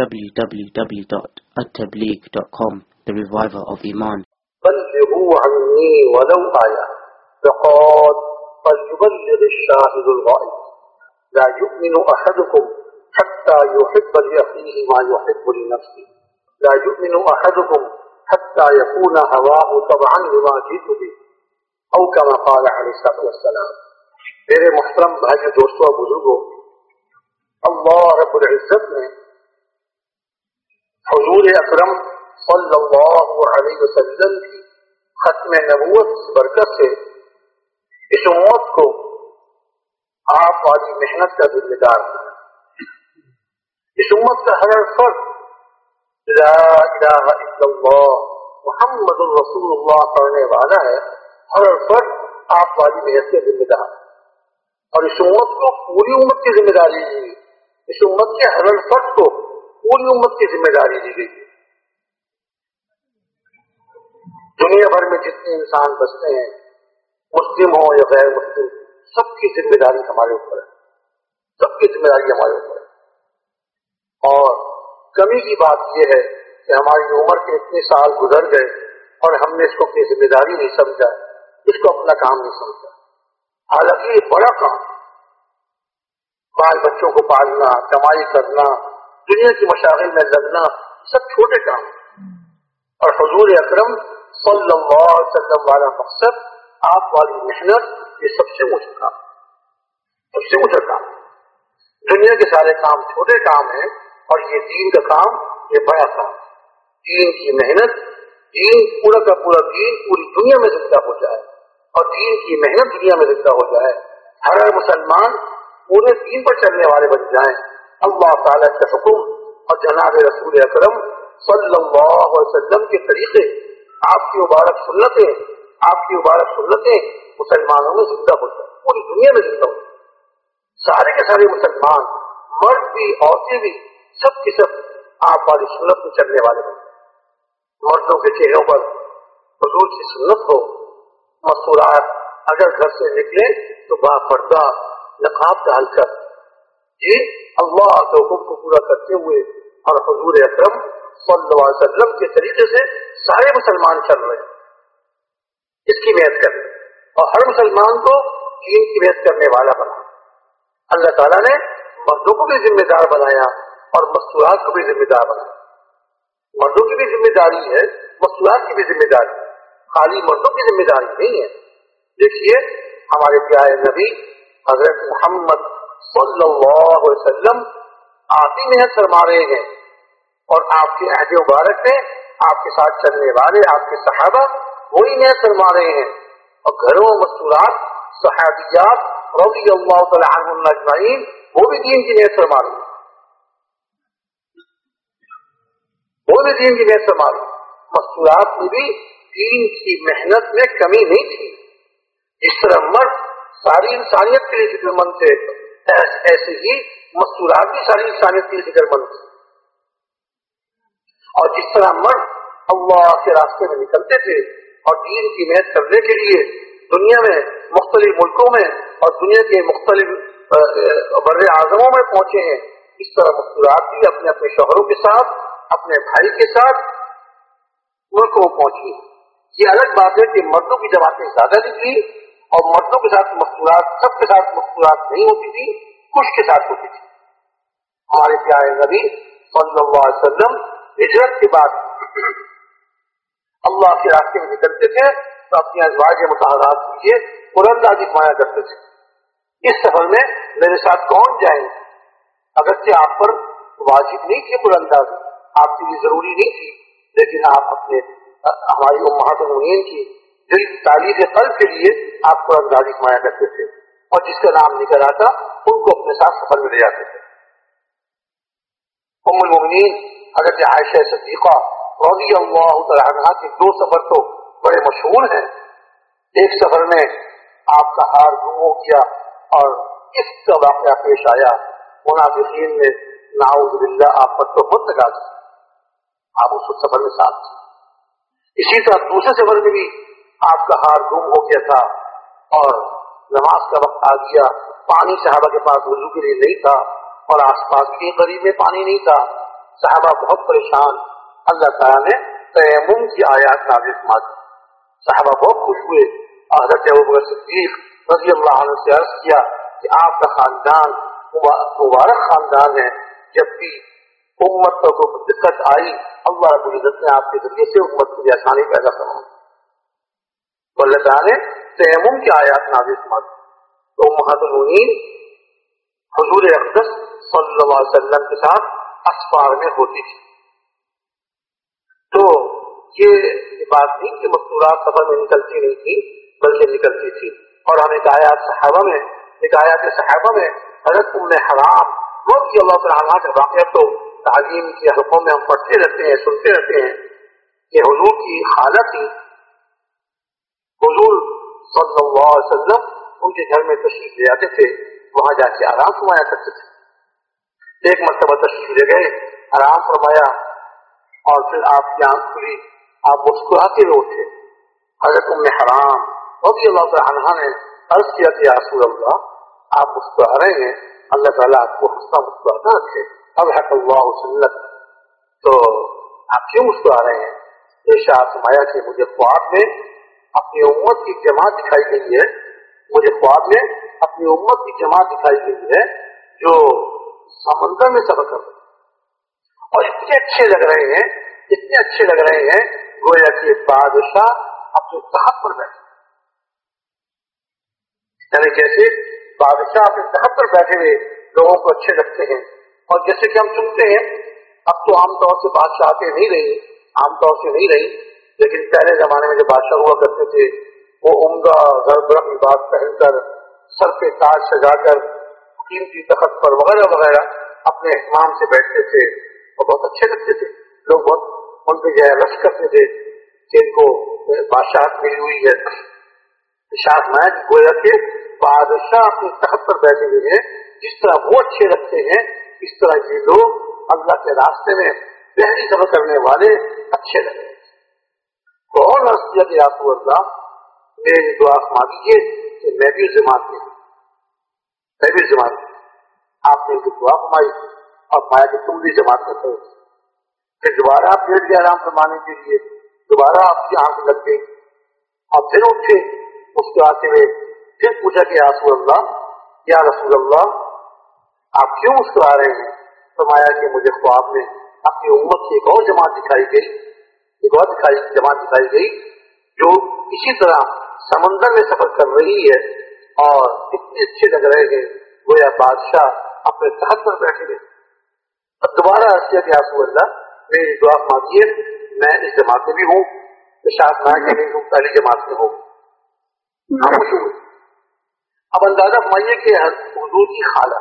www.attableek.com The Reviver of Iman. بلغوا عني ولو آية. فقال فليبلغ الشاهد الغائب. لا يؤمن أحدكم حتى يحب لأخيه ما يحب لنفسه. لا يؤمن أحدكم حتى يكون هواه طبعا لما جئت به. أو كما قال عليه الصلاة والسلام. میرے محترم بھائی دوستوں بزرگوں اللہ رب العزت نے حضور اکرم صلی اللہ علیہ وسلم کی ختم نبوت برکت سے اس امت کو آپ والی محنت کا ذمہ دار اس امت کا ہر فرد لا الہ الا اللہ، محمد الرسول اللہ کرنے والا ہے، ہر فرد آپ والی محنت کا ذمہ دار۔ اور اس امت کو پوری امت کی ذمہ داری دی اس امت کے ہر فرد کو پوری امت کی ذمہ داری دی گئی۔ دنیا بھر میں جتنے انسان بستے ہیں، مسلم ہوں یا غیر مسلم، سب کی ذمہ داری ہمارے اوپر ہے۔ سب کی ذمہ داری ہمارے اوپر ہے۔ اور کمی کی بات یہ ہے کہ ہماری عمر کے اتنے سال گزر گئے اور ہم نے اس کو اپنی ذمہ داری نہیں سمجھا، اس کو اپنا کام نہیں سمجھا۔ حالانکہ یہ بڑا کام بال بچوں کو پالنا، کمائی کرنا دنیا کی مشاغل میں لگنا سب چھوٹے کام اور حضور اکرم صلی اللہ علیہ وسلم والا مقصد آپ والی محنت یہ سب سے اونچا کام سب سے اونچا کام دنیا کے سارے کام چھوٹے کام ہیں اور یہ دین کا کام یہ بڑا کام دین کی محنت، دین پورا کا پورا دین پوری دنیا میں زندہ ہو جائے۔ اور دین کی محنت دنیا میں زندہ ہو جائے۔ ہر مسلمان پورے دین پر چلنے والے بن جائیں۔ اللہ تعالیٰ کا حکم اور جناب رسول اکرم صلی اللہ علیہ وسلم کے طریقے، آپ کی مبارک سنتیں، آپ کی مبارک سنتیں مسلمانوں میں زندہ ہو جائیں پوری دنیا میں زندہ ہو جائیں سارے کے سارے مسلمان، مرد بھی، عورتیں بھی، سب کے سب آپ والی سنت میں چلنے والے بن جائیں مردوں کے چہروں پر حضور کی سنت ہو، مستورات اگر گھر سے نکلے تو با پردہ نقاب ڈال کر یہ اللہ کے حکم کو پورا کرتے ہوئے اور حضور اکرم صلی اللہ علیہ وسلم کے طریقے سے سارے مسلمان چل رہے ہیں۔ اس کی محنت کر اور ہر مسلمان کو دین کی محنت کرنے والا بنا۔ اللہ تعالیٰ نے مردوں کو بھی ذمہ دار بنایا اور مستورات کو بھی ذمہ دار بنایا۔ مردوں کی بھی ذمہ داری ہے، مستورات کی بھی ذمہ داری خالی مردوں کی ذمہ داری نہیں ہے۔ دیکھیے ہمارے پیارے نبی حضرت محمد صلی اللہ علیہ وسلم آپ ہی محنت فرما رہے ہیں اور آپ کے عہد مبارک میں آپ کے ساتھ چلنے والے، آپ کے صحابہ وہی محنت فرما رہے ہیں اور گھروں مستورات، صحابیات رضی اللہ تعالی عنہ اجمعین، وہ بھی دین کی محنت فرما رہے ہیں۔ وہ بھی دین کی محنت فرما رہے ہیں۔ مستورات میں بھی دین کی محنت میں کمی نہیں تھی۔ جس طرح مرد ساری انسانیت کے لیے فکر مند تھے ایسے ہی مستورات بھی ساری انسانیت کے لیے فکر مند اور جس طرح مرد اللہ کے راستے میں نکلتے تھے اور دین کی محنت کرنے کے لیے دنیا میں مختلف ملکوں میں اور دنیا کے مختلف بر اعظموں میں پہنچے ہیں، اس طرح مستورات بھی اپنے اپنے شوہروں کے ساتھ، اپنے بھائی کے ساتھ ملکوں میں پہنچی۔ یہ الگ بات ہے کہ مردوں کی جماعتیں زیادہ نکلی اور مردوں کے ساتھ مستورات سب کے ساتھ مستورات نہیں ہوتی تھی کچھ کے ساتھ ہوتی تھی۔ ہمارے پیارے نبی صلی اللہ علیہ وسلم ہجرت کے بعد اللہ کے راستے میں نکلتے تھے تو اپنی ازواج متحرات کیجیے قرآن دادی مایا کرتے تھے۔ اس سفر میں میرے ساتھ کون جائیں اگرچہ آپ پر واجب نہیں تھی قرآن دازی آپ کے لیے ضروری نہیں تھی، لیکن آپ اپنے، ہماری امہات المین کی دل تعلیم قلب کے لیے آپ کو اندازی کمایا کرتے تھے اور جس کا نام نکل آتا، ان کو اپنے ساتھ سفر میں لے جاتے تھے۔ ام المؤمنین، حضرت عائشہ صدیقہ رضی اللہ تعالیٰ عنہ کے دو سفر تو بڑے مشہور ہیں۔ ایک سفر میں آپ کا ہار گم ہو گیا اور اس کا واقعہ پیش آیا۔ منافقین نے ناؤز باللہ آپ پر تو مت لگا آپ اس سفر میں ساتھ اسی طرح دوسرے سفر میں بھی آپ کا ہار گم ہو گیا تھا اور نماز کا وقت آ گیا۔ پانی صحابہ کے پاس وضو کے لیے نہیں تھا اور آس پاس کے قریب میں پانی نہیں تھا۔ صحابہ بہت پریشان۔ اللہ تعالیٰ نے تیمم کی آیات نازل فرما دی صحابہ بہت خوش ہوئے۔ حضرت صدیق رضی اللہ عنہ سے عرض کیا کہ آپ کا خاندان مبارک خاندان ہے۔ جب بھی امت پر کوئی دقت آئی، اللہ رب العزت نے آپ کے ذریعے سے امت کی آسانی پیدا کرا تو اللہ تعالیٰ نے تیمم کی آیات نازل فرما دی تو محدود حضور اقدس صلی اللہ علیہ وسلم کے ساتھ اسفار میں ہوتی تھی تو یہ بات نہیں کہ مستورات سفر میں نکلتی نہیں تھی، بلکہ نکلتی تھی۔ اور ہمیں آیات صحابہ میں، ایک آیات صحابہ میں حضرت ام حرام روز کی اللہ تعالیٰ کا واقعہ تو تعلیم کی حلقوں میں ہم پڑھتے رہتے ہیں، سنتے رہتے ہیں کہ حضور کی حالت ہی حضور صلی اللہ علیہ وسلم ان کے گھر میں تشریف لے آتے تھے، وہاں جا کے آرام فرمایا کرتے تھے۔ ایک مرتبہ تشریف لے گئے، آرام فرمایا، اور پھر آپ کی آنکھ کھلی، آپ مسکراتے ہوئے اٹھے۔ حضرت ام حرام رضی اللہ تعالیٰ نے عرض کیا کہ رسول اللہ، آپ مسکرا رہے ہیں، اللہ تعالیٰ آپ کو ہنستا مسکراتا رکھے۔ اب حق اللہ سنت۔ تو آپ کیوں مسکرا رہے ہیں؟ ایشا فرمایا کہ مجھے خواب میں اپنی امت کی جماعت دکھائی گئی ہے۔ مجھے خواب میں اپنی امت کی جماعت دکھائی گئی ہے جو سمندر میں سفر کر رہے اور اتنے اچھے لگ رہے ہیں، اتنے اچھے لگ رہے ہیں، گویا کہ بادشاہ اپنے تحت پر بیٹھے۔ یعنی جیسے بادشاہ اپنے تحت پر بیٹھے ہوئے لوگوں کو اچھے لگتے ہیں، اور جیسے کہ ہم سنتے ہیں، اب تو عام طور سے بادشاہ نہیں رہی، عام طور سے نہیں رہی لیکن پہلے زمانے میں جو بادشاہ ہوا کرتے تھے، وہ عمدہ گرم بات پہن کر، سر پہ تاج سجا کر، قیمتی تخت پر وغیرہ وغیرہ اپنے اہتمام سے بیٹھتے تھے اور بہت اچھے لگتے تھے۔ لوگ بہت ان پہ جو ہے رش کرتے تھے کہ ان کو بادشاہ ملی ہوئی ہے۔ شاید میں گویا کہ بادشاہ اپنے تخت پر بیٹھے ہوئے ہیں، جس طرح وہ اچھے لگتے ہیں، اس طرح یہ لوگ اللہ کے راستے میں پہلی سفر کرنے والے اچھے لگے بہت عرض کیا آپ اللہ میری دعا مانگیے کہ میں بھی جماعت میں ہوں میں بھی جماعت میں آپ نے دعا کمائی اور پایا کہ تم بھی جماعت میں ہو۔ پھر دوبارہ آپ لیٹ گئے آرام فرمانے کے لیے۔ دوبارہ آپ کی آنکھ لگ گئی اور پھر اٹھے۔ اس کے آتے ہوئے پھر پوچھا کہ رسول اللہ، یا رسول اللہ، آپ کیوں مسکرا رہے ہیں؟ فرمایا کہ مجھے خواب میں اپنی امت کی ایک اور جماعت دکھائی گئی۔ ایک اور دکھائی جماعت دکھائی گئی، جو اسی طرح سمندر میں سفر کر رہی ہے اور اتنے اچھے لگ رہے ہیں، گویا بادشاہ اپنے تحت پر بیٹھے گئے اب دوبارہ کیا کہ رسول اللہ میری دعا مانگیے، میں اس جماعت میں بھی ہوں شاید میں کہ نہیں ہوں پہلی جماعت میں ہوں۔ اب اندازہ فرمائیے کہ حضور کی خالہ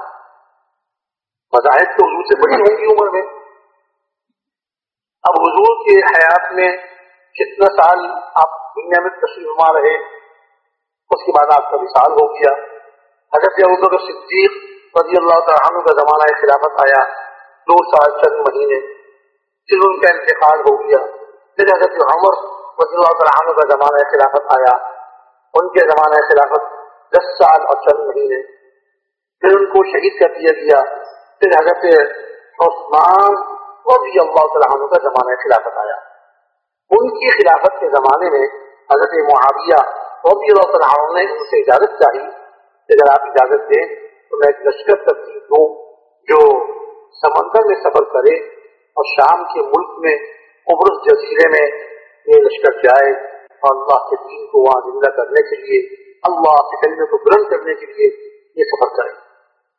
مذاہب تو حضور سے بڑی ہوں گی عمر میں حضور کے حیات میں کتنا سال آپ دنیا میں تشریف ماں رہے، اس کے بعد آپ کا وصال ہو گیا۔ حضرت ابو صدیق رضی اللہ تعالیٰ کا زمانہ خلافت آیا، دو سال چند مہینے، پھر ان کا انتقال ہو گیا۔ پھر حضرت عمر رضی اللہ تعالیٰ کا زمانہ خلافت آیا۔ ان کے زمانہ خلافت دس سال اور چند مہینے۔ پھر ان کو شہید کر دیا گیا۔ پھر حضرت عثمان رضی اللہ تعالیٰ عنہ کا زمانہ خلافت آیا۔ ان کی خلافت کے زمانے میں حضرت معاویہ رضی اللہ تعالیٰ عنہ نے ان سے اجازت چاہی کہ اگر آپ اجازت دیں تو میں ایک لشکر تبدیل دوں جو سمندر میں سفر کرے اور شام کے ملک میں عبرس جزیرے میں یہ لشکر جائے اور اللہ کے دین کو وہاں زندہ کرنے کے لیے، اللہ کے کلمے کو بلند کرنے کے لیے یہ سفر کریں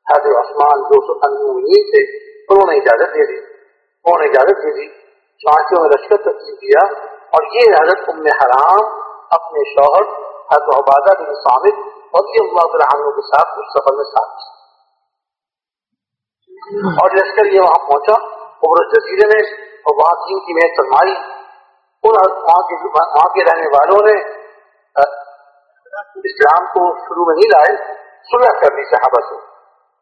حضرت عثمان دو سو انہیں سے انہوں نے اجازت دے دی۔ انہوں نے اجازت دے دی؟ چانچوں میں لشکر تقسیم کیا اور یہ حضرت ام حرام، اپنے شوہر حضرت عبادہ بن سامد اور یہ اللہ عنہ کے ساتھ اس سفر میں ساتھ اور لشکر یہ وہاں پہنچا، عمر جزیرے میں، اور وہاں چین کی محنت فرمائی۔ ان وہاں کے رہنے والوں نے اسلام کو شروع میں نہیں لائے، صلح کر دی صحابہ سے۔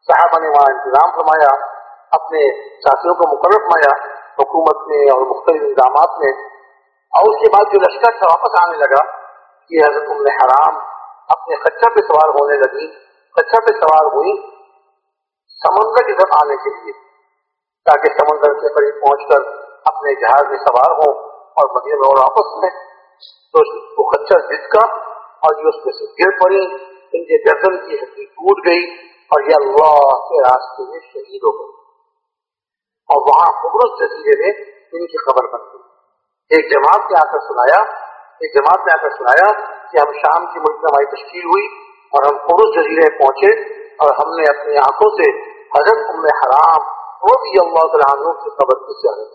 صحابہ نے وہاں انتظام فرمایا۔ اپنے ساتھیوں کو مقرر فرمایا، حکومت میں اور مختلف انتظامات میں۔ اور اس کے بعد جو لشکر تھا، واپس آنے لگا کہ حضرت ام حرام اپنے خچہ پہ سوار ہونے لگی۔ خچہ پہ سوار ہوئی سمندر کی طرف آنے کے لیے، تاکہ سمندر کے قریب پہنچ کر اپنے جہاز میں سوار ہوں اور مدینہ میں اور آپس میں تو وہ خچر جس کا اور یہ اس پہ سے گر پڑی۔ ان کے گردن کی ہڈی ٹوٹ گئی اور یہ اللہ کے راستے میں شہید ہو گئی اور وہاں قبرص جزیرے میں ان کی خبر بن گئی۔ ایک جماعت نے آ کر سنایا ایک جماعت نے آ کر سنایا کہ ہم شام کی ملک میں ہماری تشکیل ہوئی اور ہم قبرص جزیرے پہنچے اور ہم نے اپنی آنکھوں سے حضرت ام حرام وہ بھی اللہ تعالیٰ عنہ کی قبر کی۔ زیادہ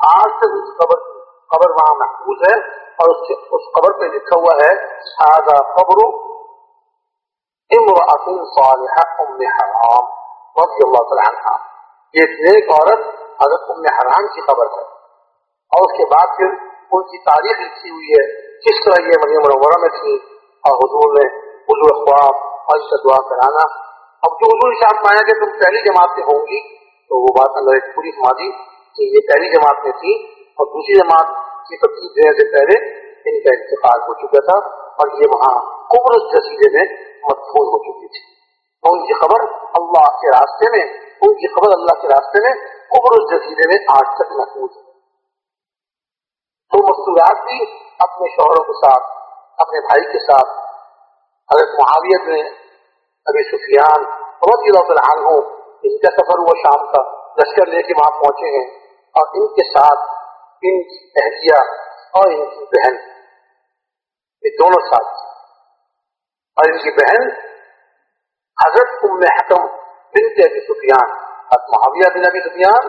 آج تک اس قبر قبر وہاں محفوظ ہے اور اس, اس قبر پہ لکھا ہوا ہے آگا قبر امراۃ صالحہ ام حرام رضی اللہ تعالیٰ عنہ یہ نیک عورت حضرت ام حرام کی خبر ہے اور اس کے بعد پھر ان کی تاریخ لکھی ہوئی ہے، کس طرح یہ مریم منورہ میں تھی اور حضور نے حضور اخباب اور اس دعا کرانا۔ اب جو حضور شاپ میں کہ تم پہلی جماعت سے ہوں گی، تو وہ بات اللہ ایک پوری سما دی کہ یہ پہلی جماعت میں تھی اور دوسری جماعت کی تبدیل دینے سے پہلے ان کا انتقال ہو چکا تھا اور یہ وہاں قبر جزیرے میں مدفون ہو چکی تھی۔ تو ان کی خبر اللہ کے راستے میں ان کی خبر اللہ کے راستے میں قبر جزیرے میں آج تک محفوظ ہے۔ تو مستورات بھی اپنے شوہروں کے ساتھ، اپنے بھائی کے ساتھ، حضرت معاویت میں ابھی سفیان رضی اللہ تعالیٰ عنہ، ان کا سفر ہوا شام کا، لشکر لے کے وہاں پہنچے ہیں اور ان کے ساتھ ان کی اہلیہ اور ان کی بہن، یہ دونوں ساتھ اور ان کی بہن حضرت ام حکم بنت أبي سفيان معاوية بن أبي سفيان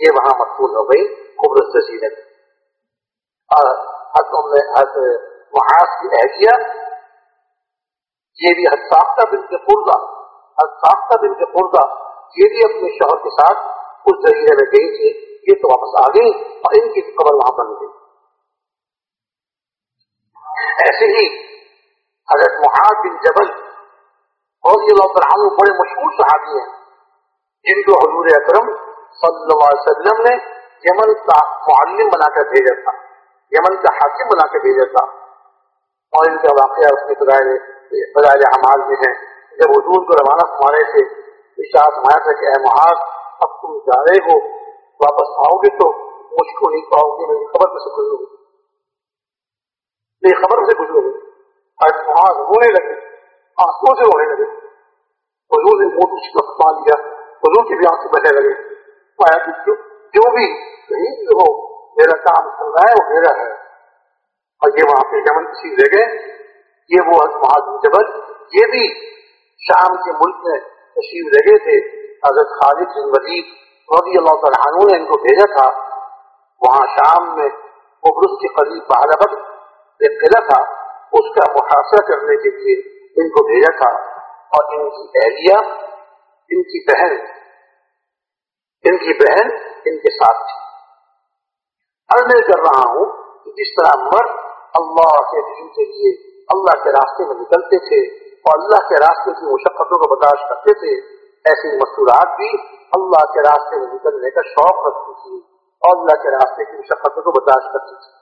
یہ وہاں مقبول ہو گئی قبر جزیرے میں اور حضرت محاذ کی اہلیہ یہ بھی حد ساختہ بن کے قرضہ حد ساختہ بن کے قرضہ، یہ بھی اپنے شوہر کے ساتھ اس ذریعے میں گئی تھی، یہ تو واپس آ گئی اور ان کی قبر وہاں بن گئی۔ ایسے ہی حضرت محاذ بن جبل رضی اللہ عنہ بڑے مشہور صحابی ہیں، جن کو حضور اکرم صلی اللہ علیہ وسلم نے یمن کا معلم بنا کر بھیجا تھا، یمن کا حاکم بنا کر بھیجا تھا۔ اور ان کا واقعہ اس میں فضائل فضائل اعمال میں ہے جب حضور کو روانہ فرمانے سے اشاعت مایا تھا کہ اے محاذ اب تم جا رہے ہو، واپس آؤ گے تو مجھ کو نہیں پاؤ گے، میری خبر میں سے گزرو گے۔ میری خبر سے گزرو گے۔ آج محاذ رونے لگے۔ آنکھوں سے رونے لگے۔ حضور نے موٹی شکست پا لیا۔ حضور کی بھی آنکھ سے بہنے لگے۔ جو بھی کہیں ہو، میرا کام چل رہا ہے، وہ میرا ہے۔ اور یہ وہاں پہ جمن کسی لے گئے۔ یہ وہ محاذ جبل، یہ بھی شام کے ملک میں تشریف لگے تھے۔ حضرت خالد بن ولید رضی اللہ تعالیٰ عنہ نے ان کو بھیجا تھا۔ وہاں شام میں قبرص کے قریب بہادر ایک قلعہ تھا۔ اس کا محاصرہ کرنے کے لیے ان کو بھیجا تھا۔ اور ان کی اہلیہ، ان کی بہن ان کی بہن ان کے ساتھ تھی۔ اب میں کر رہا ہوں کہ جس طرح مرد اللہ کے دین کے لیے اللہ کے راستے میں نکلتے تھے اور اللہ کے راستے کی مشقتوں کو برداشت کرتے تھے، ایسی مستورات بھی اللہ کے راستے میں نکلنے کا شوق رکھتی تھی اور اللہ کے راستے کی مشقتوں کو برداشت کرتی تھی۔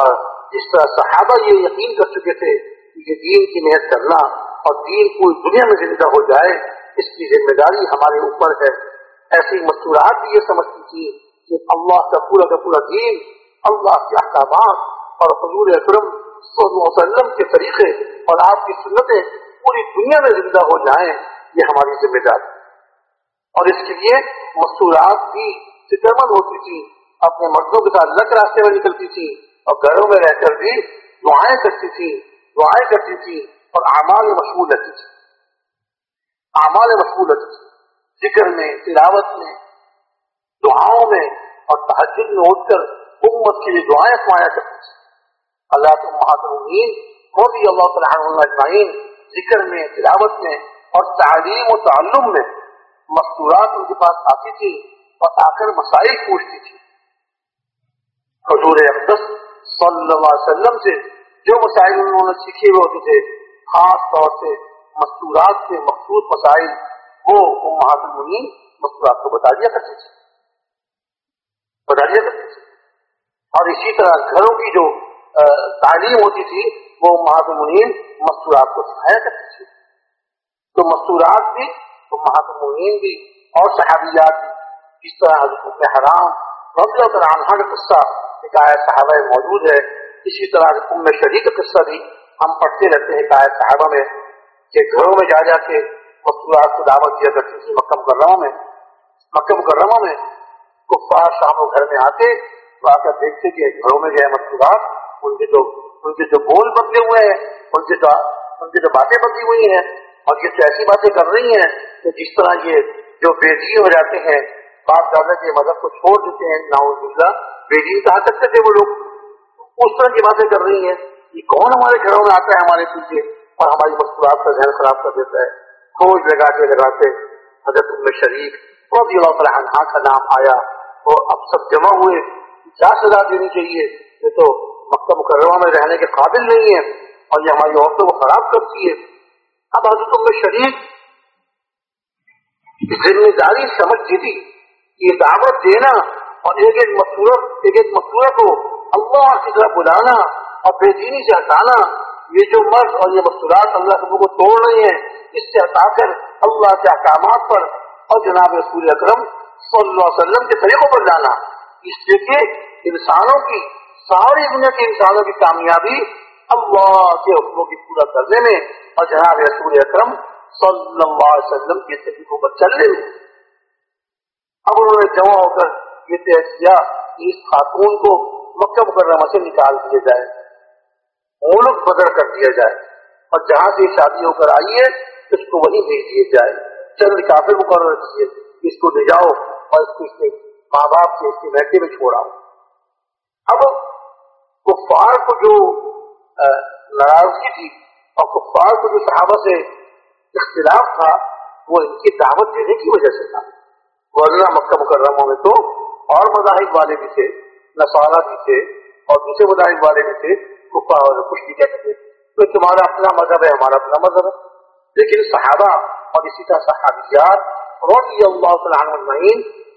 اور جس طرح صحابہ یہ یقین کر چکے تھے کہ یہ دین کی محنت کرنا اور دین پوری دنیا میں زندہ ہو جائے، اس کی ذمہ داری ہمارے اوپر ہے۔ ایسی مستورات بھی یہ سمجھتی تھی کہ اللہ کا پورا کا پورا دین، اللہ کے احکامات اور حضور اکرم صلی اللہ علیہ وسلم کے طریقے اور آپ کی سنتیں پوری دنیا میں زندہ ہو جائیں، یہ ہماری ذمہ داری۔ اور اس کے لیے مستورات بھی فکر مند ہوتی تھی اپنے مردوں کے ساتھ الگ راستے میں نکلتی تھی اور گھروں میں رہ کر بھی دعائیں کرتی تھی دعائیں کرتی تھی اور اعمال مشغول رہتی تھی اعمال مشغول رہتی تھی ذکر میں، تلاوت میں، دعاؤں میں اور تحجد میں اٹھ کر امت کے لیے دعائیں سمایا کرتی تھی اللہ کے محاطرین رضی اللہ تعالیٰ اجمعین، ذکر میں، تلاوت میں اور تعلیم و تعلم میں مستورات ان کے پاس آتی تھی اور آ کر مسائل پوچھتی تھی۔ حضور اقدس صلی اللہ علیہ وسلم سے جو مسائل انہوں نے سیکھے ہوئے ہوتے تھے، خاص طور سے مستورات کے مخصوص مسائل وہ مہاتم منی مستورات کو بتا دیا کرتے تھے۔ بتا دیا کرتے تھے۔ اور اسی طرح گھروں کی جو تعلیم ہوتی تھی، وہ مہاتم منین مستورات کو سکھایا کرتے تھے۔ تو مستورات بھی تو مہاتمین بھی، اور صحابیات بھی، جس طرح حضرت حرام رضی اللہ عنہ کا قصہ، ایک آئے صحابہ موجود ہے۔ اسی طرح ام شریف کا قصہ بھی ہم پڑھتے رہتے ہیں آئے صحابہ میں، کہ گھروں میں جا جا کے مستورات کو دعوت دیا کرتی تھی مکہ مکرمہ میں۔ مکہ مکرمہ میں کفار شام و گھر میں آتے تو آ کر دیکھتے کہ گھروں میں جو ہے مستورات ان کے جو ان کے جو بول بدلے ہوئے ہیں، ان کے جو ان کی جو باتیں بدلی ہوئی ہیں، اور یہ تو ایسی باتیں کر رہی ہیں کہ جس طرح یہ جو بیٹی ہو جاتے ہیں، بات دادا کے مذہب کو چھوڑ دیتے ہیں ناؤ بیٹی کہا سکتے تھے وہ لوگ؟ اس طرح کی باتیں کر رہی ہیں۔ یہ کون ہمارے گھروں میں آتا ہے ہمارے پیچھے اور ہماری مستورات کا ذہن خراب کر دیتا ہے؟ کھوج لگاتے لگاتے حضرت ام شریف اور اللہ تعالیٰ عنہ کا نام آیا وہ اب سب جمع ہوئے۔ کیا سزا دینی چاہیے، یہ تو مکہ مکرمہ میں رہنے کے قابل نہیں ہے اور یہ ہماری عورتوں کو خراب کرتی ہے۔ اب حضرت میں شریف ذمہ داری سمجھ تھی یہ دعوت دینا اور ایک ایک مصورت ایک ایک مصورت کو اللہ کی طرح بلانا اور بے دینی سے ہٹانا یہ جو مرض اور یہ مصورات اللہ کے کو توڑ رہی ہیں، اس سے ہٹا کر اللہ کے احکامات پر اور جناب رسول اکرم صلی اللہ علیہ وسلم کے طریقوں پر جانا۔ اس لیے کہ انسانوں کی، ساری دنیا کے انسانوں کی کامیابی اللہ کے حکموں کی پورا کرنے میں اور جناب رسول اکرم صلی اللہ علیہ وسلم کے طریقوں پر چلنے میں اب انہوں نے جمع ہو کر یہ طے کیا کہ اس خاتون کو مکہ مکرمہ سے نکال دیا جائے۔ ملک بدر کر دیا جائے اور جہاں سے شادی ہو کر آئی ہے اس کو وہیں بھیج دیا جائے۔ چند کافی مقرر کیے، اس کو لے جاؤ اور اس کو اس کے ماں باپ سے اس کے بیٹے میں چھوڑا اب کفار کو جو ناراضگی تھی اور کفار کو جو صحابہ سے اختلاف تھا، وہ ان کی دعوت دینے کی وجہ سے تھا۔ ورنہ مکہ مکرمہ میں تو اور مذاہب والے بھی تھے نسارا بھی تھے اور دوسرے مذاہب والے بھی تھے۔ کفار اور کچھ بھی کہتے تھے۔ تو تمہارا اپنا مذہب ہے، ہمارا اپنا مذہب ہے۔ لیکن صحابہ اور اسی طرح صحابیات رضی اللہ تعالیٰ عنہ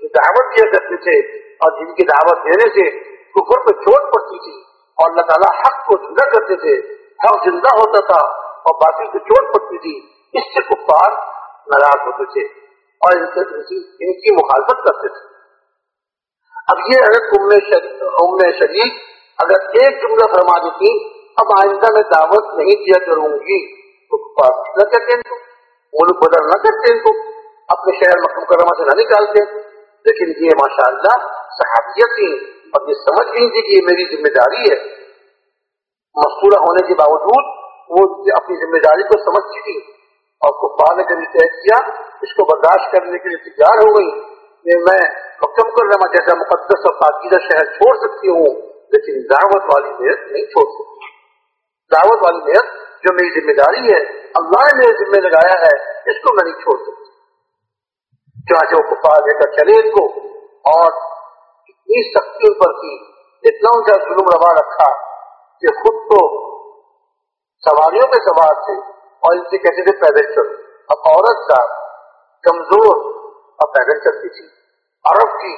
جو دعوت دیا کرتے تھے اور جن کی دعوت دینے سے کفر پہ چوٹ پڑتی تھی اور اللہ تعالیٰ حق کو زندہ کرتے تھے، حق زندہ ہوتا تھا اور باقی کو چوٹ پڑتی تھی، اس سے کفار ناراض ہوتے تھے اور ان سے ان کی مخالفت کرتے تھے۔ اب یہ اگر ام شریف اگر ایک جملہ فرما دیتی، اب آئندہ میں دعوت نہیں دیا کروں گی، تو کفار نہ کرتے ان کو، ملک بدل نہ کرتے ان کو، اپنے شہر مکم کرما سے نہ نکالتے۔ لیکن یہ ماشاء اللہ صحابیت تھی اور یہ سمجھ گئی تھی کہ یہ میری ذمہ داری ہے۔ مستورہ ہونے کے باوجود وہ اپنی ذمہ داری کو سمجھتی تھی اور کفار نے کبھی طے کیا، اس کو برداشت کرنے کے لیے تیار ہو گئی کہ میں مکم کر رہا جیسا مقدس اور پاکیزہ شہر چھوڑ سکتی ہوں۔ لیکن دعوت والی نیت نہیں چھوڑ سکتی۔ دعوت والی نیت جو میری ذمہ داری ہے، اللہ نے میرے ذمہ لگایا ہے، اس کو میں نہیں چھوڑ سکتی۔ چاہے وہ کفار لے کر چلے ان کو اور اتنی سختی پر کی، اتنا ان کا ظلم روا رکھا کہ خود تو سواریوں پہ سوار تھے اور ان سے کہتے تھے، پیدل چل اب عورت کا کمزور اور پیدل چلتی تھی۔ عرب کی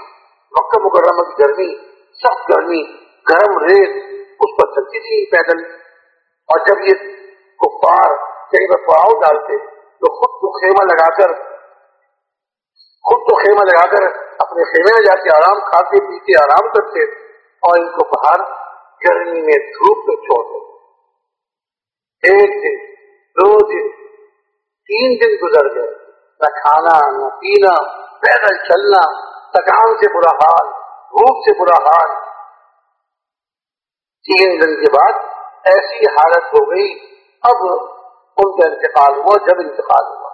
مکہ مکرمہ کی گرمی، سخت گرمی گرم ریت اس پر چلتی تھی پیدل اور جب یہ کفار یعنی کئی بار پڑاؤ ڈالتے، تو خود کو خیمہ لگا کر، خود تو خیمہ لگا کر اپنے خیمے میں جا کے آرام کھاتے، پیتے، آرام کرتے اور ان کو باہر گرمی میں دھوپ میں چھوڑ دیتے۔ ایک دن، دو دن، تین دن گزر گئے۔ نہ کھانا، نہ پینا، پیدل چلنا تکان سے برا حال، دھوپ سے برا حال تین دن کے بعد ایسی حالت ہو گئی، اب ان کا انتقال ہوا، جب انتقال ہوا۔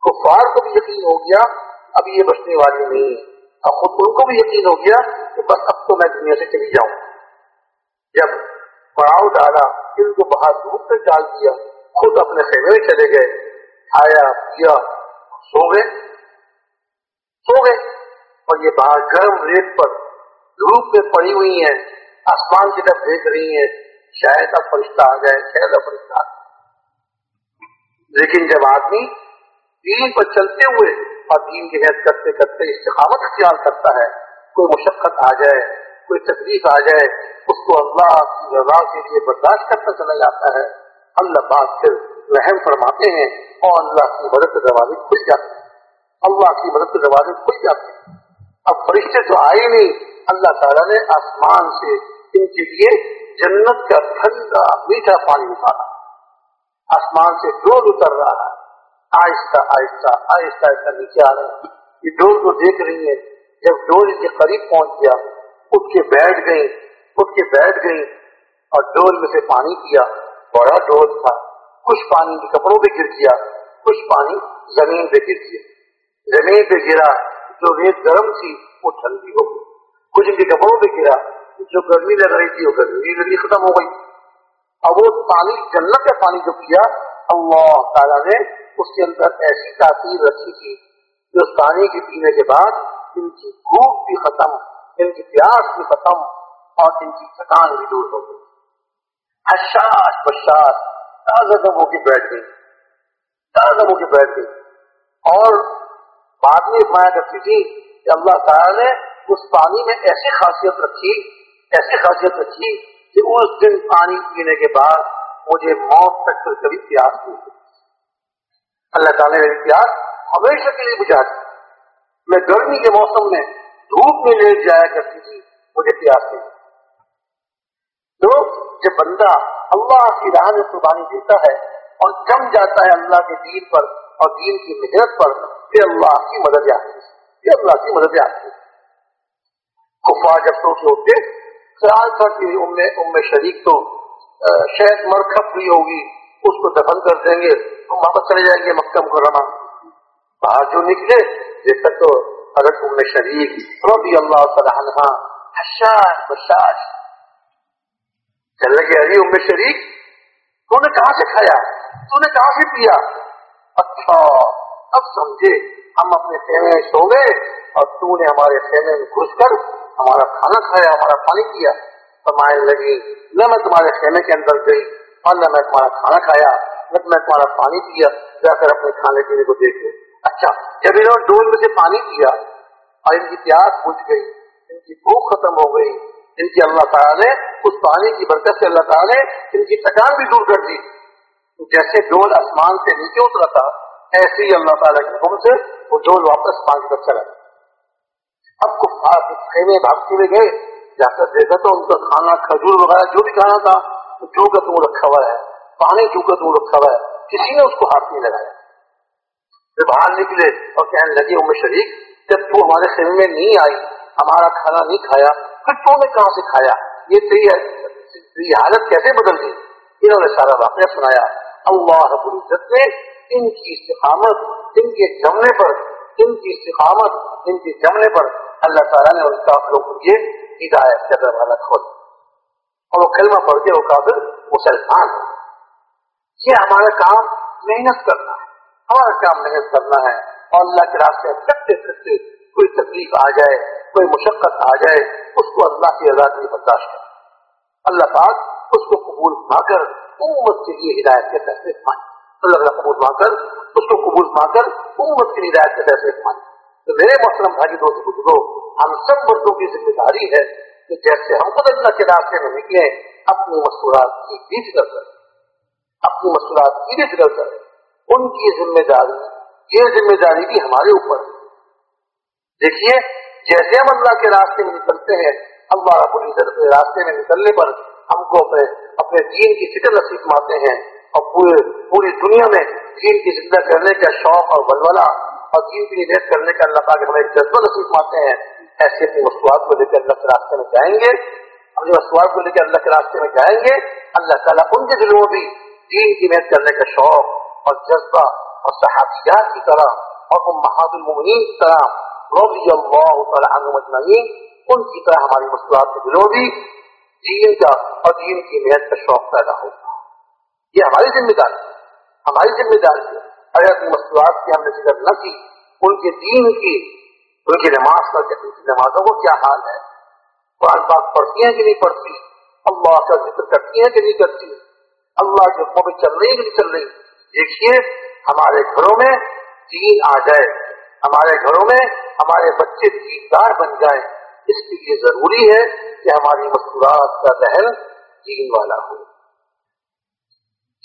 کفار کو بھی یقین ہو گیا، اب یہ بچنے والی نہیں اب خود ان کو بھی یقین ہو گیا کہ بس اب تو میں دنیا سے چلی جاؤں۔ جب پڑاؤ ڈالا ان کو باہر دھوپ پہ ڈال دیا، خود اپنے خیمے میں چلے گئے۔ کھایا، پیا، سو گئے۔ سو گئے۔ اور یہ باہر گرم ریت پر دھوپ پہ پڑی ہوئی ہیں۔ آسمان کی طرف دیکھ رہی ہیں، شاید اب فرشتہ آ جائے شاید اب فرشتہ آ جائے لیکن جب آدمی دین پر چلتے ہوئے اور دین کی محنت کرتے کرتے استقامت اختیار کرتا ہے، کوئی مشقت آ جائے، کوئی تکلیف آ جائے، اس کو اللہ کی رضا کے لیے برداشت کرتا چلا جاتا ہے۔ اللہ پاک پھر رحم فرماتے ہیں اور اللہ کی مدد دروازے کھل جاتے ہیں۔ اللہ کی مدد دروازے کھل جاتے ہیں۔ اب فرشتے تو آئے نہیں، اللہ تعالیٰ نے آسمان سے ان کے لیے جنت کا ٹھنڈا میٹھا پانی اتارا آسمان سے ڈول اتر رہا ہے آہستہ آہستہ آہستہ آہستہ نیچے آ رہے ہیں یہ ڈول کو دیکھ رہی ہے جب ڈول کے قریب پہنچ گیا، اٹھ کے بیٹھ گئی اٹھ کے بیٹھ گئی اور ڈول میں سے پانی پیا۔ بڑا ڈول تھا۔ کچھ پانی کپڑوں پہ گر گیا۔ کچھ پانی زمین پہ گر گیا۔ زمین پہ گرا۔ جو ریت گرم تھی، وہ ٹھنڈی ہو گئی۔ کچھ ان کے کپڑوں پہ گرا۔ جو گرمی لگ رہی تھی، وہ گرمی لگی ختم ہو گئی۔ اب وہ پانی جنت کا پانی جو کیا اللہ تعالیٰ نے اس کے اندر ایسی تاثیر رکھی تھی جو پانی کے پینے کے بعد ان کی بھوک بھی ختم، ان کی پیاس بھی ختم اور ان کی تھکان بھی دور ہو گئی۔ حشاش بشاش، تازہ دم ہو کے بیٹھ گئی۔ تازہ ہو کے بیٹھ گئی۔ اور بعد میں مایا کرتی تھی کہ اللہ تعالیٰ نے اس پانی میں ایسی خاصیت رکھی ایسی خاصیت رکھی کہ اس دن پانی پینے کے بعد مجھے موت تک کر کبھی پیاس نہیں اللہ تعالیٰ نے پیاس ہمیشہ کے لیے بجھا دی۔ میں گرمی کے موسم میں دھوپ میں لیٹ جایا کرتی تھی، مجھے پیاس نہیں تو جب بندہ اللہ کی راہ میں قربانی دیتا ہے اور جم جاتا ہے اللہ کے دین پر اور دین کی محنت پر، پھر اللہ کی مدد آتی ہے۔ پھر اللہ کی مدد آتی ہے۔ خفا جب تو ہوتے خیال تھا کہ ام ام شریک تو شاید مرکب بھی ہوگی، اس کو دفن کر دیں گے، تو واپس چلے جائیں گے مکہ مکرمہ۔ باہر جو نکلے جس تو حضرت ام شریک رضی اللہ تعالیٰ عنہ حشاش بشاش۔ چل لگے، ارے ام شریک تو نے کہاں سے کھایا؟ تو نے کہاں سے پیا؟ اچھا اب سمجھے، ہم اپنے خیمے سو گئے اور تو نے ہمارے خیمے میں گھس کر ہمارا کھانا کھایا، ہمارا پانی پیا۔ فرمائے لگی، نہ میں تمہارے خیمے کے اندر گئی اور نہ میں تمہارا کھانا کھایا، نہ میں تمہارا پانی پیا۔ جا کر اپنے کھانے پینے کو دیکھے اچھا جب انہوں نے ڈول میں سے پانی پیا اور ان کی پیاس بجھ گئی، ان کی بھوک ختم ہو گئی۔ ان کی اللہ تعالیٰ نے اس پانی کی برکت سے اللہ تعالیٰ نے ان کی تھکان بھی دور کر دی۔ جیسے ڈول آسمان سے نیچے اترا تھا ایسے ہی اللہ تعالیٰ کے حکم سے وہ ڈول واپس پانی پر چلا اب کفار خیمے بھاگتے ہوئے گئے، جا کر دیکھا تو ان کا کھانا، کھجور وغیرہ جو بھی کھانا تھا جو کا تم رکھا ہوا ہے، پانی جو کا تم رکھا ہوا ہے، کسی نے اس کو ہاتھ نہیں لگایا۔ پھر باہر نکلے اور کہنے لگے ام شریک، جب تو ہمارے خیمے میں نہیں آئی، ہمارا کھانا نہیں کھایا، پھر تو نے کہاں سے کھایا؟ یہ تیری حالت کیسے بدل گئی؟ انہوں نے سارا واقعہ سنایا۔ اللہ رب العزت نے ان کی استقامت، ان کے جمنے پر، ان کی استقامت، ان کے جمنے پر اللہ تعالیٰ نے ان کافروں کو یہ ہدایت کا دروازہ کھول اور وہ کلمہ پڑھ کے وہ کافر مسلمان یہ ہمارا کام محنت کرنا ہے۔ ہمارا کام محنت کرنا ہے۔ اور اللہ کے راستے میں پھرتے کوئی تکلیف آ جائے، کوئی مشقت آ جائے، اس کو اللہ کی رضا کی برداشت کرے اللہ پاک اس کو قبول پا کر امت کے لیے ہدایت کے فیصلے پائیں اللہ تعالیٰ قبول پا کر اس کو قبول پا کر امت کی ہدایت کے فیصلے پائیں تو میرے محترم بھائی دوست بزرگوں، ہم سب مردوں کی ذمہ داری ہے کہ جیسے ہم خود اللہ کے راستے میں نکلے اپنی مصورات کی بھی فکر کریں۔ اپنی مصورات کی بھی فکر کریں۔ ان کی ذمہ داری، یہ ذمہ داری بھی ہمارے اوپر دیکھیے، جیسے ہم اللہ کے راستے میں نکلتے ہیں، اللہ رب العزت کے راستے میں نکلنے پر ہم کو اپنے اپنے دین کی فکر نصیب ماتے ہیں اور پورے، پوری دنیا میں دین کی زندہ کرنے کا شوق اور بلولا اور کی نیت کرنے کا اللہ تعالیٰ ہمیں جذبہ نصیب ماتے ہیں۔ ایسے اپنی مصنوعات کو لے کے اللہ کے راستے میں جائیں گے۔ اپنی مصنوعات کو لے کے اللہ کے راستے میں جائیں گے، اللہ تعالیٰ ان کے دلوں میں بھی دین کی محنت کرنے کا شوق اور جذبہ اور صحافیات کی طرح اور محاد المین کی طرح رضی اللہ تعالیٰ عنہ مجمعین ان کی طرح ہماری مصنوعات کے دلوں بھی دین کا اور دین کی محنت کا شوق پیدا ہوگا۔ یہ ہماری ذمہ داری ہماری ذمہ داری ہے۔ اگر اپنی مصنوعات کی ہم نے ذکر نہ کی، ان کے دین کی، ان کی نماز کا ان کی نمازوں کو کیا حال ہے؟ قرآن پاک پڑھتی ہیں کہ نہیں پڑھتی؟ اللہ کا ذکر کرتی ہیں کہ نہیں کرتی؟ اللہ کے حکموں پہ چل رہی کہ نہیں چل رہی؟ دیکھیے، ہمارے گھروں میں دین آ جائے، ہمارے گھروں میں ہمارے بچے دیندار بن جائیں۔ اس کے لیے ضروری ہے کہ ہماری مصنوعات کا ذہن دین والا ہو۔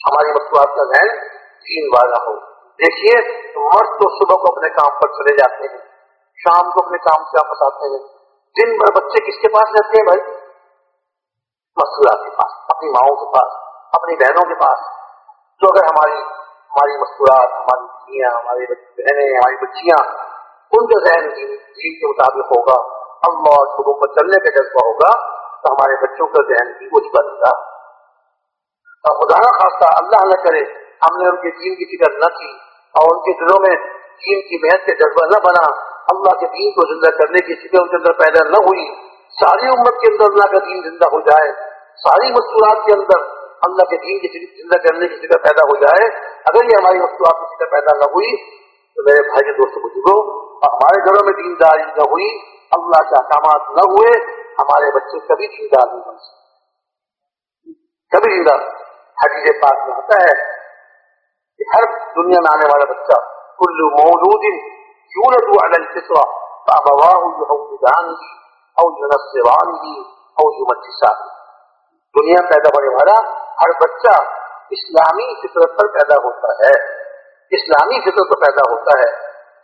ہماری مصنوعات کا ذہن دین والا ہو۔ دیکھیے، مرد تو صبح کو اپنے کام پر چلے جاتے ہیں، شام کو اپنے کام سے واپس آتے ہیں۔ دن بھر بچے کس کے پاس رہتے ہیں بھائی؟ مستورات کے پاس، اپنی ماؤں کے پاس، اپنی بہنوں کے پاس۔ تو اگر ہماری ہماری مستورات، ہماری بیویاں، ہماری بہنیں، ہماری بچیاں، ان کا ذہن دین کے مطابق ہوگا، اللہ اور پر چلنے کا جذبہ ہوگا، تو ہمارے بچوں کا ذہن بھی کچھ بنے گا اور خدا نہ خاصہ، اللہ نہ کرے ہم نے ان کے دین کی فکر نہ کی اور ان کے دلوں میں دین کی محنت کا جذبہ نہ بنا۔ اللہ کے دین کو زندہ کرنے کی فکر ان کے اندر پیدا نہ ہوئی۔ ساری امت کے اندر اللہ کا دین زندہ ہو جائے۔ ساری مستورات کے اندر اللہ کے دین کی زندہ کرنے کی فکر پیدا ہو جائے۔ اگر یہ ہماری مستورات کی فکر پیدا نہ ہوئی تو میرے بھائی کے دوست بزرگوں ہمارے گھروں میں دینداری نہ ہوئی، اللہ کے احکامات نہ ہوئے، ہمارے بچے کبھی دیندار نہیں بن سکتے۔ کبھی دیندار۔ حدیث پاک میں آتا ہے کہ ہر دنیا میں آنے والا بچہ، کل مولود یولد على الفطرة فأبواه يهودانه أو ينصرانه أو يمجسانه دنیا پیدا ہونے والا ہر بچہ اسلامی فطرت پر پیدا ہوتا ہے۔ اسلامی فطرت پر پیدا ہوتا ہے۔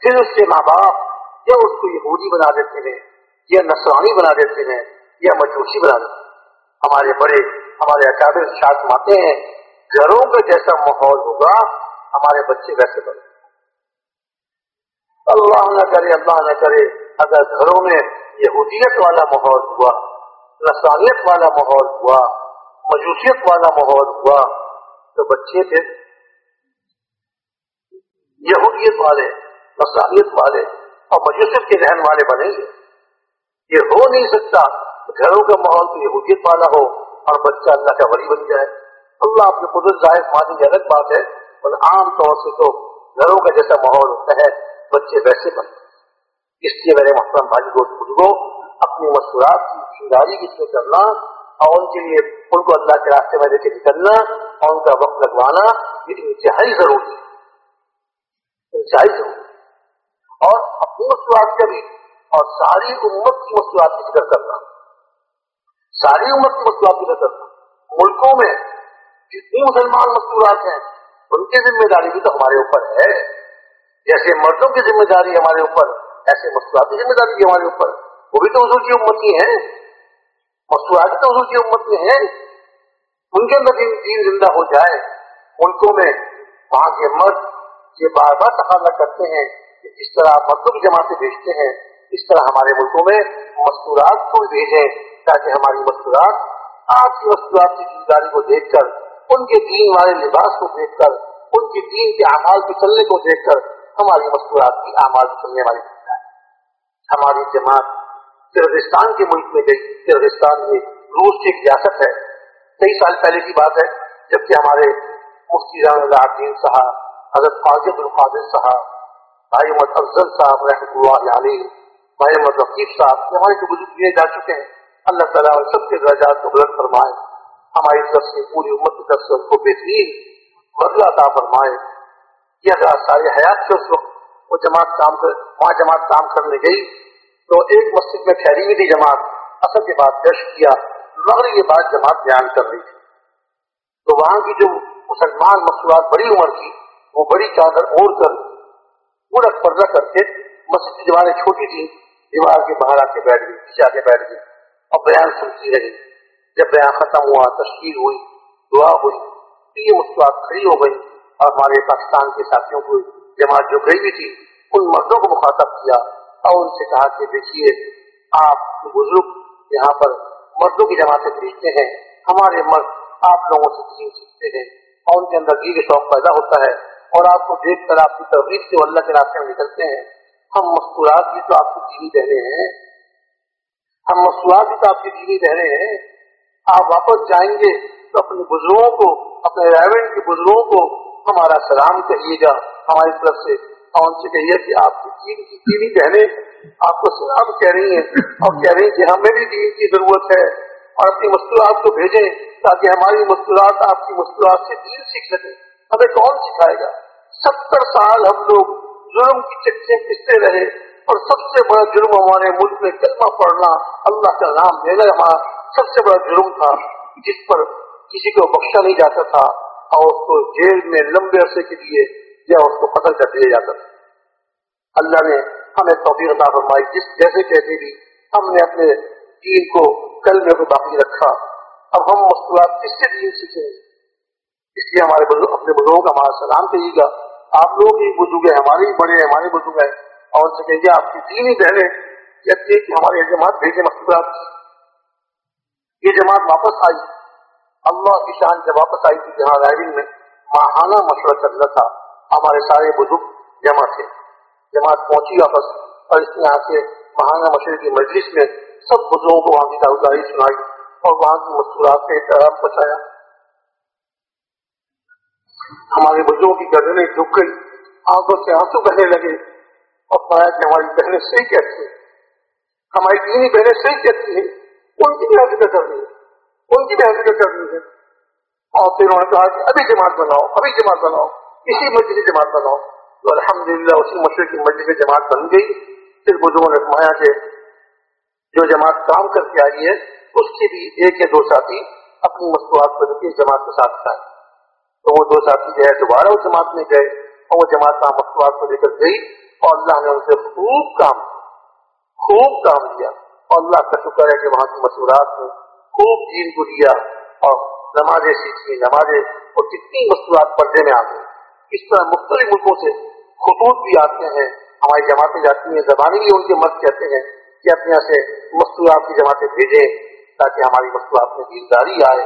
پھر اس کے ماں باپ یا اس کو یہودی بنا دیتے ہیں، یا نسرانی بنا دیتے ہیں، یا مجوسی بنا دیتے ہیں۔ ہمارے بڑے، ہمارے اکابر شاخ ماتے ہیں، گھروں کا جیسا ماحول ہوگا ہمارے بچے ویسے بنے اللہ نہ کرے، اللہ نہ کرے، اگر گھروں میں یہودیت والا ماحول ہوا نسانیت والا ماحول ہوا، مجوسیت والا ماحول ہوا، تو بچے پھر یہودیت والے نسانیت والے اور مجوسیت کے ذہن والے بنے گے۔ یہ ہو نہیں سکتا گھروں کا ماحول تو یہودیت والا ہو اور بچہ اللہ کا ولی بن جائے۔ اللہ اپنے قدرت ظاہر ماننے کی الگ بات ہے۔ اور عام طور سے تو گھروں کا جیسا ماحول ہوتا ہے، بچے ویسے بنتے اس لیے میرے محترم بھائی دوست بزرگوں، اپنی مصورات کی خریداری کس میں کرنا اور ان کے لیے ان کو اللہ کے راستے میں لے کے نکلنا اور ان کا وقت لگوانا، یہ انتہائی ضروری ہے۔ انتہائی ضروری اور اپنی مصورات کا بھی اور ساری امت کی مصورات کی فکر کرنا۔ ساری امت کی مصورات کی فکر کرنا۔ ملکوں میں جتنی مسلمان مصورات ہیں ان کی ذمہ داری بھی تو ہمارے اوپر ہے۔ جیسے مردوں کی ذمہ داری ہمارے اوپر، ایسے مصنوعات کی ذمہ داری بھی ہمارے اوپر۔ وہ بھی تو حضور کی امتی ہیں۔ مصنوعات تو حضور کی امت میں ہیں۔ ان کے اندر دین زندہ ہو جائے ملکوں میں وہاں کے مرد یہ بار بار تقاضا کرتے ہیں کہ جس طرح مردوں کی جماعتیں بھیجتے ہیں، اس طرح ہمارے ملکوں میں مستورات کو بھی بھیجیں تاکہ ہماری مستورات آپ کی مستورات کی ذمہ داری کو دیکھ کر ان کے دین والے لباس کو دیکھ کر، ان کے دین کے اعمال کے چلنے کو دیکھ کر ہماری مستورات کی اعمال چلنے والی ہے ہماری جماعت کرغستان کے ملک میں گئی۔ کرغستان میں روس کی ایک ریاست ہے۔ کئی سال پہلے کی بات ہے جبکہ ہمارے مفتی رام الدین صاحب، حضرت فاضل القادر صاحب، بھائی محمد افضل صاحب رحمۃ اللہ علیہ، بھائی محمد رقیب صاحب ہمارے جو بزرگ دیے جا چکے ہیں، اللہ تعالیٰ سب کے درجات کو بلند فرمائے۔ ہماری طرف سے، پوری امت کی طرف سے ان کو بہترین بدلا عطا فرمائے۔ یہ اگر ساری حیات سے اس وقت، وہ جماعت کام کر، وہاں جماعت کام کرنے گئی۔ تو ایک مسجد میں ٹھہری ہوئی تھی جماعت، اصل کے بعد گشت کیا۔ مگر یہ بات جماعت بیان کر رہی تھی۔ تو وہاں کی جو مسلمان مصنوعات بڑی عمر کی، وہ بڑی چادر اوڑھ کر پورا پردہ کر کے مسجد کی دیواریں چھوٹی تھی دیوار کے باہر آ کے بیٹھ گئی پیچھے آ کے بیٹھ گئی اور بیان سنتی رہی۔ جب بیان ختم ہوا، تشکیل ہوئی، دعا ہوئی تو یہ مسکرات کھڑی ہو گئی اور ہمارے پاکستان کے ساتھیوں کو جماعت جو گئی بھی تھی، ان مردوں کو مخاطب کیا اور ان سے کہا کہ دیکھیے، آپ بزرگ یہاں پر مردوں کی جماعتیں بھیجتے ہیں، ہمارے مرد آپ لوگوں سے دین سیکھتے ہیں اور ان کے اندر دین شوق پیدا ہوتا ہے اور آپ کو دیکھ کر آپ کی ترغیب سے اللہ کے راستے میں نکلتے ہیں۔ ہم مسکرات بھی تو آپ کی دینی رہ رہے ہیں۔ ہم مسکرات بھی تو آپ کی دینی رہ رہے ہیں۔ آپ واپس جائیں گے تو اپنے بزرگوں کو، اپنے ریونٹ کے بزرگوں کو ہمارا سلام کہیے گا۔ ہماری طرف سے اور ان سے کہیے کہ آپ کی دین کی دینی بہنیں آپ کو سلام کہہ رہی ہیں۔ اور کہہ رہی ہیں کہ ہمیں بھی دین کی ضرورت ہے اور اپنی مستورات کو بھیجیں تاکہ ہماری مستورات آپ کی مستورات سے دین سیکھ سکیں۔ ہمیں کون سکھائے گا؟ ستر سال ہم لوگ ظلم کی چکے پستے رہے اور سب سے بڑا جرم ہمارے ملک میں کلمہ پڑھنا اللہ کا نام لینا ہمارا سب سے بڑا جرم تھا جس پر کسی کو بخشا نہیں جاتا تھا اور اس کو جیل میں لمبے عرصے کے لیے یا اس کو قتل کر دیا جاتا تھا۔ اللہ نے ہمیں توفیق عطا فرمائی، جس جیسے کہتے بھی ہم نے اپنے دین کو کل میں کو باقی رکھا۔ اب ہم مشکلات کس سے دین سیکھیں۔ اس لیے ہمارے اپنے بزرگوں کا ہمارا سلام کہیے گا۔ آپ لوگ ہی بزرگ ہیں، ہمارے ہی بڑے ہمارے بزرگ ہیں۔ اور ان سے کہیے، آپ کی تین ہی بہنیں کہتی ہے کہ ہماری جماعت بھیجے مقصورات یہ جماعت واپس آئی۔ اللہ کی شان جب واپس آئی تھی جہاں رائڈنگ میں ماہانہ مشورہ چل رہا تھا۔ ہمارے سارے بزرگ جمع تھے۔ جماعت پہنچی واپس اور اس نے آ کے مہانگا مشورے کی مجلس میں سب بزرگوں کو وہاں کی داوداری سنائی اور وہاں کی مستورات سے احترام پہنچایا۔ ہمارے بزرگوں کی گردنیں جھک گئی آنکھوں سے آنسو بہنے لگے اور پایا کہ ہماری بہنیں صحیح کہتی ہیں۔ ہماری تین بہنیں صحیح کہتی ہیں۔ ان کی بھی حقیقت کرنی ہے؟ ان کی بھی حقیقت کرنی ہے؟ اور پھر انہوں نے کہا کہ ابھی جماعت بناؤ، ابھی جماعت بناؤ، اسی مسجد کی جماعت بناؤ۔ تو الحمد اسی مشرق کی مسجد میں جماعت بن گئی۔ پھر بزرگوں نے فرمایا کہ جو جماعت کام کر کے آئی ہے، اس کے بھی ایک یا دو ساتھی اپنی مصنوعات کو کے جماعت کے ساتھ کھائے۔ تو وہ دو ساتھی جو ہے دوبارہ اس جماعت میں گئے اور وہ جماعت کا مصنوعات کو لے کر گئی اور اللہ نے ان سے خوب کام خوب کام دیا اور اللہ کا شکر ہے کہ وہاں کی مصنوعات نے خوب دین کو دیا اور نمازیں سیکھی نمازیں اور کتنی مصنوعات پردے میں آ گئی اس طرح مختلف ملکوں سے خطوط بھی آتے ہیں۔ ہماری جماعتیں جاتی ہیں، زبانی بھی ان کے مرد کہتے ہیں کہ اپنے یہاں سے مستورات کی جماعتیں بھیجیں تاکہ ہماری مستورات میں دینداری آئے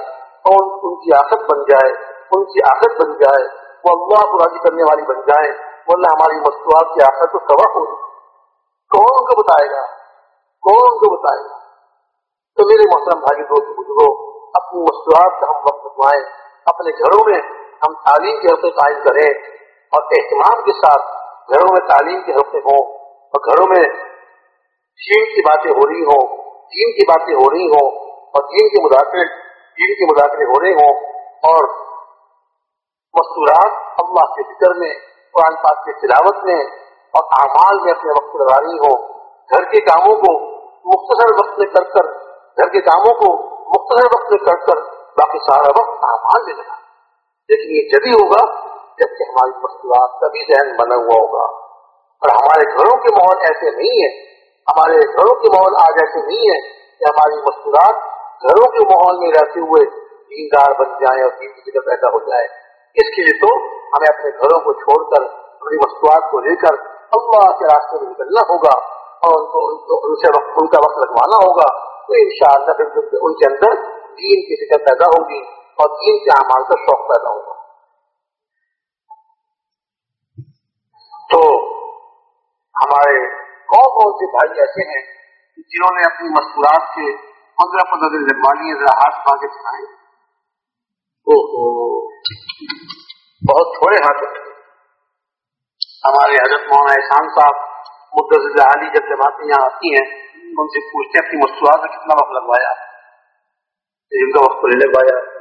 اور ان کی آخت بن جائے، ان کی آخت بن جائے۔ وہ اللہ کو راضی کرنے والی بن جائے ورنہ ہماری مستورات کی آخت تو سبق ہو کون ان کو بتائے گا؟ کون کو بتائے؟ تو میرے محترم بھائی دوست بزرگوں، اپنی مستورات کا ہم وقت بتوائیں اپنے گھروں میں ہم تعلیم کے حلقے قائم کریں اور اہتمام کے ساتھ گھروں میں تعلیم کے حلقے ہوں اور گھروں میں چین کی باتیں ہو رہی ہوں، دین کی باتیں ہو رہی ہوں اور دین کے مداخلے دین کے مداخلے ہو رہے ہوں اور مستورات اللہ کے فکر میں، قرآن پاک کی تلاوت میں اور اعمال میں اپنے وقت لگا رہی ہوں۔ گھر کے کاموں کو مختصر وقت میں کر کر، گھر کے کاموں کو مختصر وقت میں کر کر باقی سارا وقت اعمال میں لگا لیکن یہ جبھی ہوگا جبکہ ہماری مصنوعات کبھی ذہن بنا ہوا ہوگا۔ اور ہمارے گھروں کے ماحول ایسے نہیں ہے ہمارے گھروں کے ماحول آج ایسے نہیں ہے کہ ہماری مصنوعات گھروں کے ماحول میں رہتے ہوئے دیندار بن جائیں اور دین کی جگہ پیدا ہو جائے۔ اس کے لیے تو ہمیں اپنے گھروں کو چھوڑ کر، اپنی مصنوعات کو لے کر اللہ کے راستے میں نکلنا ہوگا۔ اور ان کو ان سے ان کا وقت لگوانا ہوگا، تو ان شاء اللہ ان کے اندر دین کی فکر پیدا ہوگی اور دین کے اعمال کا شوق پیدا ہوگا۔ تو ہمارے کون کون سے بھائی ایسے ہیں جنہوں نے اپنی مستورات سے پندرہ پندرہ دن لگوا لیے ذرا ہاتھ پا مانگے سکھائے بہت تھوڑے ہاتھ ہمارے حضرت مولانا احسان صاحب مدد علی جب جماعتیں یہاں آتی ہیں ان سے پوچھتے ہیں اپنی مستورات میں کتنا وقت لگوایا؟ جن کا وقت لے لگوایا۔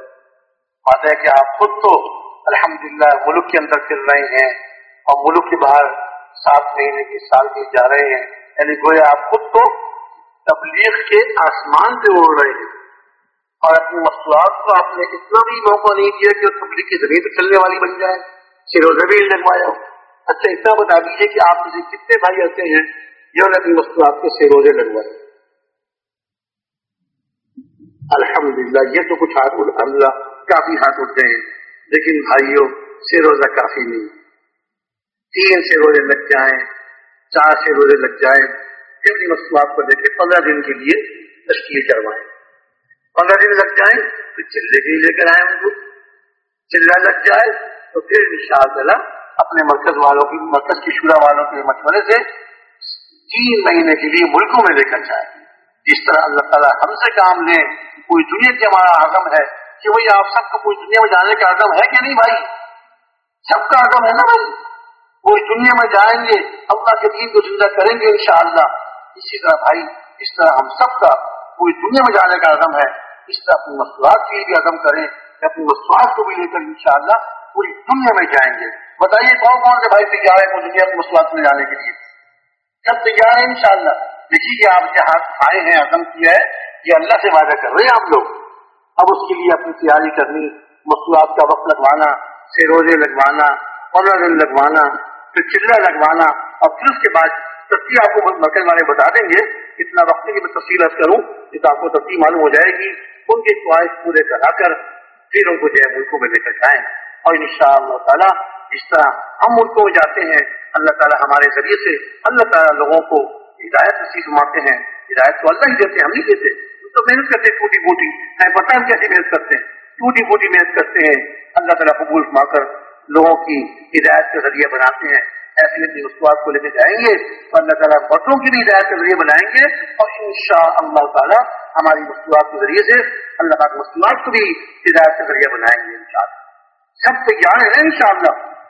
بات ہے کہ آپ خود تو الحمدللہ ملک کے اندر پھر رہے ہیں اور ملک کے باہر سات مہینے کی سال کے جا رہے ہیں۔ یعنی گویا آپ خود تو تبلیغ کے آسمان سے اڑ رہے ہیں۔ اور اپنی مصنوعات کو آپ نے اتنا بھی موقع نہیں دیا کہ تبلیغ کی زمین پہ چلنے والی بن جائے سروزہ بھی لگوایا۔ ہو اچھا اتنا بتا دیجیے کہ آپ مجھے کتنے بھائی ایسے ہیں جنہوں نے اپنی مصنوعات کے سروزے لگوائے۔ الحمد للہ یہ تو کچھ ہاتھ الحمد کافی ہاتھ اٹھ گئے لیکن بھائیوں سے روزہ کافی نہیں۔ تین سے روزے لگ جائیں، چار سے روزے لگ جائیں پھر بھی مصنوعات کو دیکھیں، پندرہ دن کے لیے تشکیل کروائیں۔ پندرہ دن لگ جائیں، پھر چلے کے لے کر آئے ان کو۔ چلا لگ جائے تو پھر ان شاء اللہ اپنے مرکز والوں کی مرکز کی شورا والوں کے مشورے سے تین مہینے کے لیے ملکوں میں لے کر جائیں۔ جس طرح اللہ تعالیٰ ہم سے کام لیں کوئی دنیا کے ہمارا آگم ہے، کہ بھائی آپ سب کو کوئی دنیا میں جانے کا آگم ہے کہ نہیں بھائی؟ سب کا آگم ہے نا بھائی؟ کوئی دنیا میں جائیں گے، اللہ کے دین کو زندہ کریں گے انشاءاللہ۔ اسی طرح بھائی، اس طرح ہم سب کا کوئی دنیا میں جانے کا عزم ہے۔ اس طرح اپنی مسئلات کی بھی عدم کریں، اپنی مسئلات کو بھی لے کر انشاءاللہ پوری دنیا میں جائیں گے۔ بتائیے کون کون سے بھائی تیار ہے پوری دنیا میں جانے کے لیے؟ سب تیار ہے انشاءاللہ۔ دیکھیے کہ آپ سے ہاتھ آئے ہیں عدم کیا ہے یہ اللہ سے وعدہ کر رہے ہیں آپ لوگ۔ اب اس کے لیے اپنی تیاری کرنی مسئلات کا وقت لگوانا سیروزے لگوانا، پندرہ دن لگوانا، پھر چلہ لگوانا۔ اور پھر اس کے بعد تفصیل آپ کو مرکز والے بتا دیں گے۔ اتنا وقت کی میں تفصیل عرض کروں تو آپ کو تفصیل معلوم ہو جائے گی۔ ان کی خواہش پورے کرا کر پھر ان کو جو ہے ملکوں میں لے کر جائیں۔ اور ان شاء اللہ تعالیٰ جس طرح ہم ملکوں میں جاتے ہیں، اللہ تعالیٰ ہمارے ذریعے سے اللہ تعالیٰ لوگوں کو ہدایت نصیب مارتے ہیں۔ ہدایت تو اللہ ہی دیتے ہیں، ہم نہیں دیتے۔ تو محنت کرتے ہیں، ٹوٹی بوٹی ہمیں پتہ ہم کیسی محنت کرتے ہیں؟ ٹوٹی بوٹی محنت کرتے ہیں۔ اللہ تعالیٰ قبول ما کر لوگوں کی ہدایت کا ذریعہ بناتے ہیں۔ ایسے اپنی مصنوعات کو لے کے جائیں گے تو اللہ تعالیٰ بچوں کی بھی ہدایت کے ذریعے بنائیں گے۔ اور ان شاء اللہ تعالیٰ ہماری مصنوعات کے ذریعے سے اللہ تعالیٰ مصنوعات کو بھی ہدایت کا ذریعہ بنائیں گے ان شاء اللہ سب تیار ہیں انشاءاللہ۔